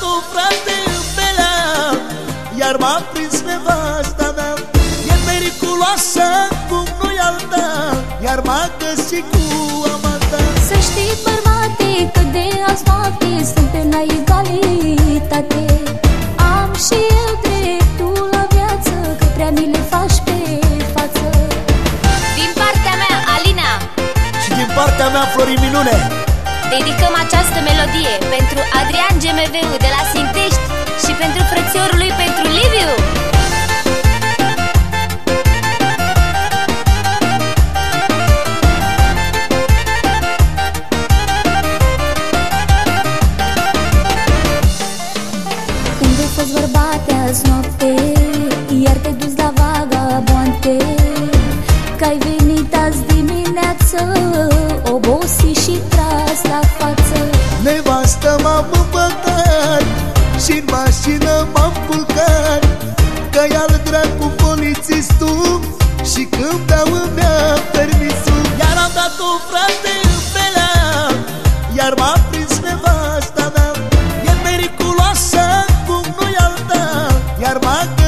dat-o frate în belea Iar m-a prins nevasta mea. E periculoasă cum nu-i alta Iar m-a găsit cu amanta Să știți bărbate că de azi noapte Suntem la egalitate. Am și eu dreptul la viață Că prea mi le faci pe față. Din partea mea, Alina. Și din partea mea, Florin Minune. Dedicăm această melodie pentru Adrian GMV de la Sintești și pentru frățiorul lui pentru Liviu. Unde fost bărbate azi ai venit azi dimineață Obosit și tras la față. Nevastă m-am împăcat și în mașină m-am culcat Că i al dracu polițistul Și când beau îmi ia permisul. Iar am dat-o frate în belea Iar m-a prins nevasta mea. E periculoasă cum nu-i alta Iar m-a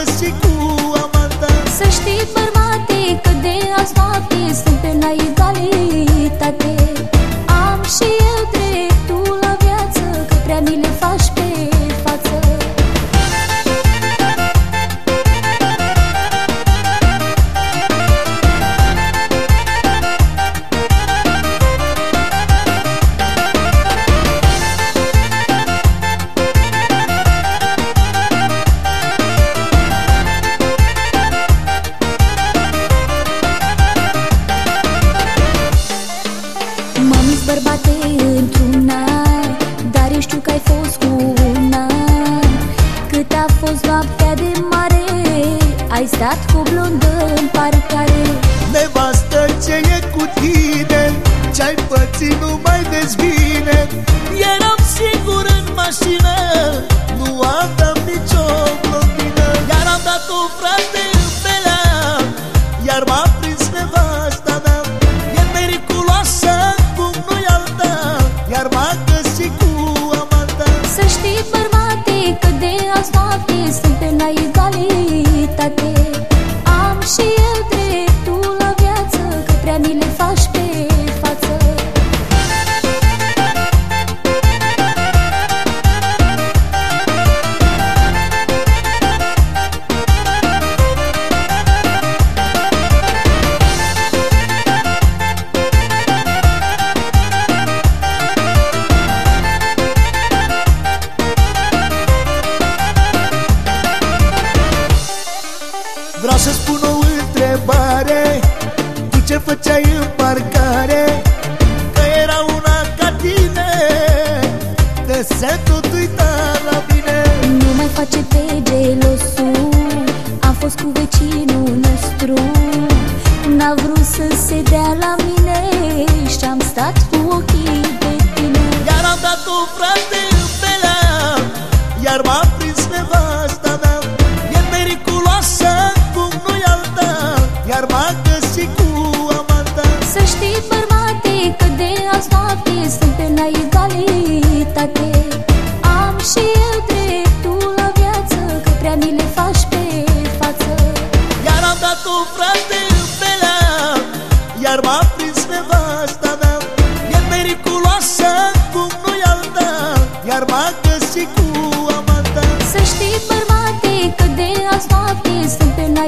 știți bărbate că de azi noapte Suntem la egalitate. Am și eu dreptul la viață Că prea mi le faci pe Vreau să spun o întrebare. Tu ce făceai în parcare? Că era una ca tine. De de azi noapte Suntem la egalitate. Am și eu dreptul la viață Că prea mi le faci pe față. Iar am dat-o frate în belea Iar m-a prins nevasta mea. E periculoasă cum nu-i alta Iar m-a găsit cu amanta Să știți bărbate că de azi noapte Suntem la